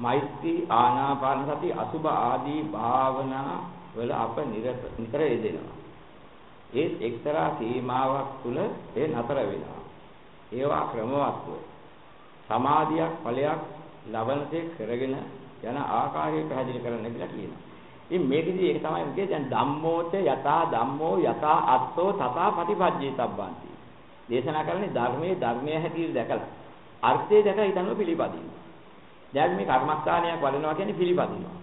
මෛත්‍රී ආනාපාන සති අසුභ ආදී භාවනා වල අප නිතර යෙදෙනවා. ඒ එක්තරා සීමාවක් තුල ඒ නතර වෙනවා. ඒවා ක්‍රමවත්ව සමාධියක් ඵලයක් ලබනසේ කරගෙන යන ආකාරය පැහැදිලි කරන්න කියලා කියනවා. ඉතින් මේකෙදි ඒක තමයි මුකේ දැන් ධම්මෝච යතා ධම්මෝ යතා අත්තෝ තථා පටිපජ්ජේ තබ්බන්ති. දේශනා කරන්නේ ධර්මයේ ධර්මයේ හැටියට දැකලා අර්ථය දැකලා ඊතනව පිළිපදින්න. දැන් මේ කර්මස්ථානයක් වඩනවා කියන්නේ පිළිපදිනවා.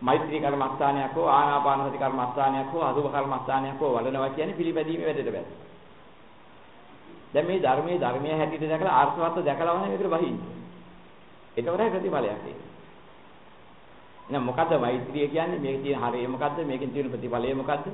මෛත්‍රී කර්මස්ථානයක් හෝ ආනාපානසති කර්මස්ථානයක් හෝ අසුභ කර්මස්ථානයක් හෝ වඩනවා කියන්නේ පිළිපැදීමේ වැඩට බැහැ. දැන් මේ ධර්මයේ ධර්මයේ හැටියට දැකලා අර්ථවත් දැකලා වහන මේකට බහින්නේ. ඒකවරයි ප්‍රතිඵලයක් ඒක. එහෙනම් මොකද්ද මෛත්‍රිය කියන්නේ? මේකේ තියෙන හරය මොකද්ද? මේකෙන් තියෙන ප්‍රතිඵලය මොකද්ද?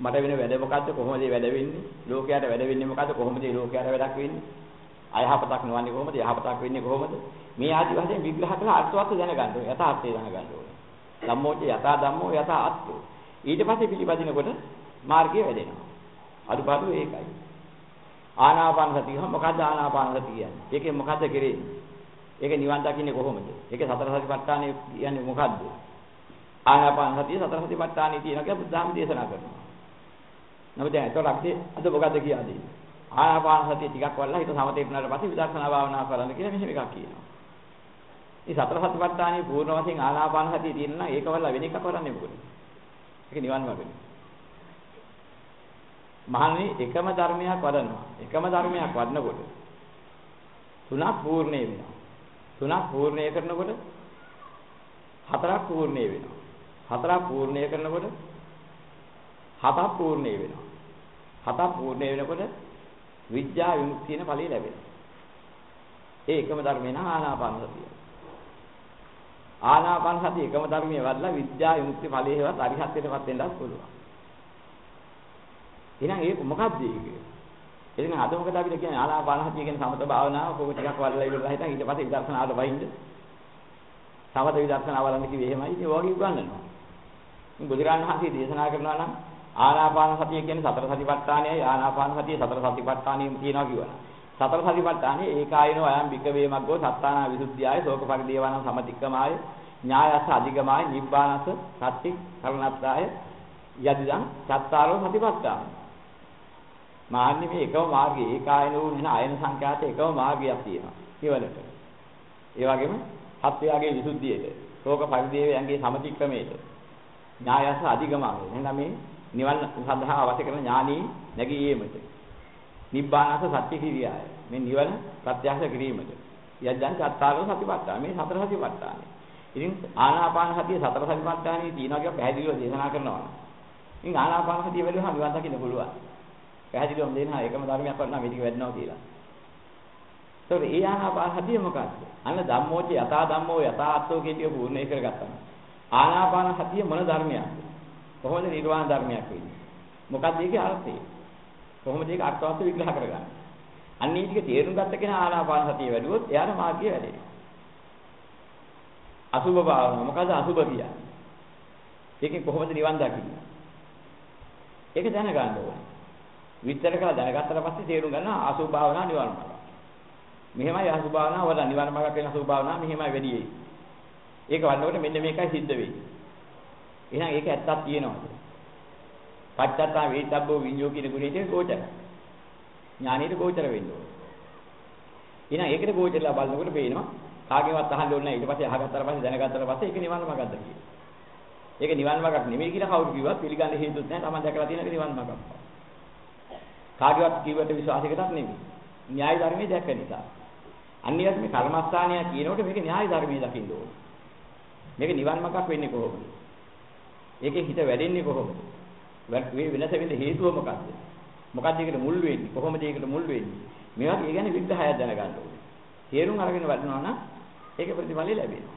මට වෙන වැඩ මොකද්ද? කොහොමද වැඩ වෙන්නේ? ලෝකයට වැඩ වෙන්නේ මොකද්ද? කොහොමද ලෝකයට වැඩක් වෙන්නේ? අයහපතක් නොවන්නේ කොහොමද? යහපතක් වෙන්නේ කොහොමද? මේ ආදි වශයෙන් විග්‍රහ කරලා අර්ථවත් දැනගන්න ඕනේ. යථාර්ථය දැනගන්න ඕනේ. ධම්මෝච යථා ධම්මෝ යථා අත්ථෝ. ඊට පස්සේ පිළිපදිනකොට මාර්ගය වැඩෙනවා. අදුපාඩු ඒකයි. ආනාපාන සතිය මොකද්ද ආනාපාන සතිය කියන්නේ? ඒකෙන් මොකද්ද කරන්නේ? ඒක නිවන් දකින්නේ කොහොමද? ඒක සතර සතිපට්ඨානෙ කියන්නේ මොකද්ද? ආනාපාන සතිය සතර සතිපට්ඨානෙ තියෙනවා කියලා බුද්ධාම දේශනා කරනවා. නමුත් දැන් ඒතකොට අපි අද මොකද්ද කියන්නේ? ආනාපාන සතිය ටිකක් වල්ලා හිත සමතේ වුණාට පස්සේ විදර්ශනා භාවනා කරන්න කියලා මෙහෙම එකක් කියනවා. මේ සතර සතිපට්ඨානෙ පූර්ණ වශයෙන් ආනාපාන සතිය තියෙන නම් ඒක වල්ලා වෙන එකක් කරන්නේ මොකද? ඒක නිවන් මාර්ගනේ. මහන්නේ එකම ධර්මයක් වඩනවා. එකම ධර්මයක් වඩනකොට තුනක් පූර්ණේ වෙනවා. තුනක් පූර්ණය කරනකොට හතරක් පූර්ණය වෙනවා. හතරක් පූර්ණය කරනකොට හතක් පූර්ණය වෙනවා. හතක් පූර්ණය වෙනකොට විද්‍යා විමුක්තියන ඵලය ලැබෙනවා. ඒ එකම ධර්මේ නා ආනාපාන සතිය. ආනාපාන සතිය එකම ධර්මයේ වඩලා විද්‍යා විමුක්ති ඵලයේවත් අරිහත්ත්වයටපත් වෙන්නත් පුළුවන්. එහෙනම් ඒක මොකක්ද ඒක? එහෙනම් අද මොකද අපිට කියන්නේ ආනාපාන සතිය කියන සමත භාවනාව කොහොම ටිකක් වඩලා ඉවරලා හිටන් ඊට පස්සේ විදර්ශනාවට වහින්න. සමත විදර්ශනා වලන්න කිව්වේ එහෙමයි. ඉතින් ඔයගෙ උගන්වනවා. ඉතින් බුදුරණන් වහන්සේ දේශනා කරනවා නම් ආනාපාන සතිය කියන්නේ සතර සතිපට්ඨානයයි ආනාපාන සතිය සතර සතිපට්ඨානියම තියෙනවා කියනවා. සතර සතිපට්ඨානේ ඒකායනෝ අයම් විකවේ මග්ගෝ සත්තානා විසුද්ධියයි ශෝක පරිදේවාන සමතික්කමාය ඥායස අධිගමාය නිබ්බානස සත්‍ති කරණත්තාය යදිදං සත්තාරෝ සතිපට්ඨාන. මාන්නේ මේ එකම මාර්ගය ඒකායනෝ වෙන ආයන සංඛ්‍යාත එකම මාර්ගයක් තියෙනවා. කියවලට ඒ වගේම සත්‍යයගේ විසුද්ධියට ශෝක පරිදේවයන්ගේ සමතික්‍රමයට ඥායස අධිගමාය එහෙනම් මේ නිවන් සඳහා අවශ්‍ය කරන ඥානී නැගීමට නිබ්බානස සත්‍ය කිරියාය. මේ නිවන ප්‍රත්‍යක්ෂ කිරීමට. යද්දන් චත්තාරෝ සතිපට්ඨාන. මේ සතර සතිපට්ඨාන. ඉතින් ආනාපාන සතිය සතර සතිපට්ඨානේ තියෙනවා කියලා පැහැදිලිව දේශනා කරනවා. ඉතින් ආනාපාන සතිය වෙලෙම නිවන් දකින්න පුළුවන්. පැහැදිලිවම දෙනවා එකම ධර්මයක් වටනා මේ ටික වැඩනවා කියලා. ඒතකොට ඒ ආනාපාන සතිය මොකක්ද? අන්න ධම්මෝච යථා ධම්මෝ යථාත්ෝ කියන ටික පූර්ණේ කරගත්තා. ආනාපාන සතිය මොන ධර්මයක්ද? කොහොමද නිර්වාණ ධර්මයක් වෙන්නේ? මොකක්ද ඒකේ අර්ථය? කොහොමද ඒක අර්ථවත් විග්‍රහ කරගන්නේ? අන්න ඒ ටික තේරුම් ගත්ත කෙනා ආනාපාන සතිය වැඩුවොත් එයාට මාර්ගය වැඩේ. අසුභ භාවනාව මොකද අසුභ කියන්නේ? ඒකෙන් කොහොමද නිවන් දකින්නේ? ඒක දැනගන්න ඕනේ. විස්තර කරලා දැනගත්තට පස්සේ තේරුම් ගන්නවා අසුභ භාවනාව නිවන් මාර්ගය. මෙහෙමයි අසුභ භාවනාව වල නිවන් මාර්ග කියන අසුභ භාවනාව මෙහෙමයි වැඩි වෙයි. ඒක වන්නකොට මෙන්න මේකයි සිද්ධ වෙන්නේ. එහෙනම් ඒක ඇත්තක් තියෙනවද? පච්චත්තා වේතබ්බෝ විඤ්ඤෝ කියන ගුණයට ගෝචර. ඥානෙට ගෝචර වෙන්න ඕනේ. එහෙනම් ඒකට ගෝචරලා බලනකොට පේනවා කාගෙවත් අහන්න ඕනේ නැහැ. ඊට පස්සේ අහගත්තාට පස්සේ දැනගත්තාට පස්සේ ඒක නිවන් මාර්ගක්ද කියලා. ඒක නිවන් මාර්ගක් නෙමෙයි කියලා කවුරු කිව්වත් පිළිගන්න හේතුත් නැහැ. Taman දැකලා තියෙන එක නිවන් මාර්ගක්. කාගෙවත් කිව්වට විශ්වාසයකටත් නෙමෙයි. න්‍යාය ධර්මයේ දැක්ක නිසා. අනිවාර්යයෙන් මේ කර්මස්ථානය කියනකොට මේක න්‍යාය ධර්මයේ දකින්න ඕනේ. මේක නිවන් මාර්ගක් වෙන්නේ කොහොමද? ඒකේ හිත වැඩෙන්නේ කොහොමද? මේ වෙනස වෙන්න හේතුව මොකක්ද? මොකක්ද ඒකට මුල් වෙන්නේ? කොහොමද ඒකට මුල් වෙන්නේ? මේවා ඒ කියන්නේ විග්‍රහයක් දැනගන්න ඕනේ. තේරුම් අරගෙන වඩනවා නම් ඒක ප්‍රතිඵලය ලැබෙනවා.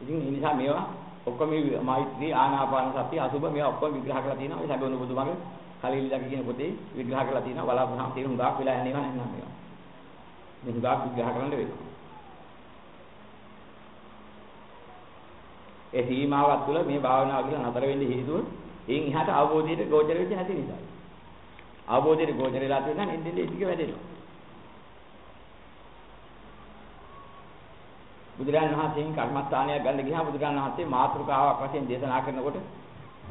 ඉතින් ඒ නිසා මේවා ඔක්කොම මෛත්‍රී ආනාපාන සතිය අසුබ මේවා ඔක්කොම විග්‍රහ කරලා තියෙනවා. ඒ සැබවුණු බුදුමගේ කලිලි කියන පොතේ විග්‍රහ කරලා තියෙනවා. බලාපොරොත්තු තේරුම් ගාක් වෙලා යන්නේ නැහැ නේද මේවා. මේ ගාක් විග්‍රහ කරන්න වෙනවා. ඒ සීමාවක් තුළ මේ භාවනාව කියලා නතර වෙන්න හේතුව එයින් එහාට අවබෝධයට ගෝචර වෙච්ච නැති නිසා. අවබෝධයට ගෝචර වෙලා තියෙනවා නෙන්දෙන්නේ ටික වැඩෙනවා. බුදුරජාණන් වහන්සේගෙන් කර්මස්ථානයක් ගන්න ගියාම බුදුරජාණන් වහන්සේ මාතෘකාවක් වශයෙන් දේශනා කරනකොට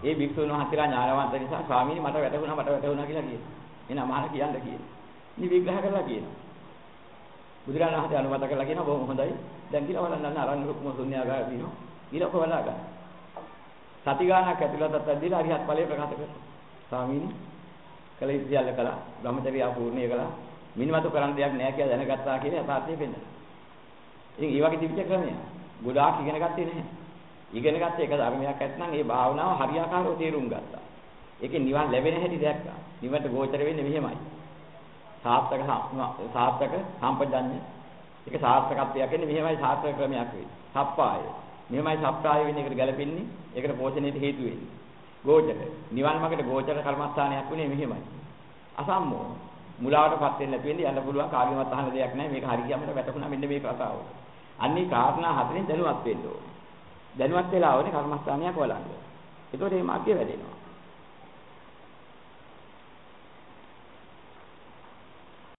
ඒ භික්ෂුන් වහන්සේලා ඥානවන්ත නිසා ස්වාමීනි මට වැටහුණා මට වැටහුණා කියලා කියනවා. එහෙනම් අහන කියන්න කියනවා. ඉනි විග්‍රහ කරලා කියනවා. බුදුරජාණන් වහන්සේ අනුමත කරලා කියනවා බොහොම හොඳයි. දැන් කියලා බලන්න අරන් රුක්ම ශුන්‍යාගාර දිනෝ. ඊළඟ කොහොමද ගන්න? සති ගානක් ඇතුළතත් ඇද්දලා අරිහත් ඵලය ප්‍රකාශ කරනවා. ස්වාමීනි කල ඉතියල්ල කළා. බ්‍රහ්මචර්යය පූර්ණිය කළා. මිනිමතු කරන්න දෙයක් නැහැ කියලා දැනගත්තා කියලා යථාර්ථය පෙන්නනවා. ඉතින් ඒ වගේ තිබිච්ච ක්‍රමයක්. ගොඩාක් ඉගෙන ගත්තේ නැහැ. ඉගෙන ගත්ත එක ධර්මයක් ඇත්නම් ඒ භාවනාව හරියාකාරව තේරුම් ගත්තා. ඒකේ නිවන් ලැබෙන හැටි දැක්කා. නිවන්ට ගෝචර වෙන්නේ මෙහෙමයි. සාර්ථක සාර්ථක සම්පජඤ්ඤ ඒක සාර්ථකත්වයක් කියන්නේ මෙහෙමයි සාර්ථක ක්‍රමයක් වෙන්නේ. සප්පාය. මෙහෙමයි සප්පාය වෙන්නේ ඒකට ගැලපෙන්නේ. ඒකට පෝෂණයට හේතු වෙන්නේ. ගෝචර. නිවන් මාර්ගයට ගෝචර කර්මස්ථානයක් වෙන්නේ මෙහෙමයි. අසම්මෝ. මුලාවටපත් වෙන්න නැති වෙන්නේ යන්න පුළුවන් කාගෙවත් අහන්න දෙයක් නැහැ. මේක හරියටම වැටුණා මෙන්න මේ කතාව. අන්නේ කාරණා හතරෙන් දැනුවත් වෙන්න ඕනේ. දැනුවත් වෙලා ඕනේ කර්මස්ථානයක් වළංග. ඒතකොට මේ මාර්ගය වැඩෙනවා.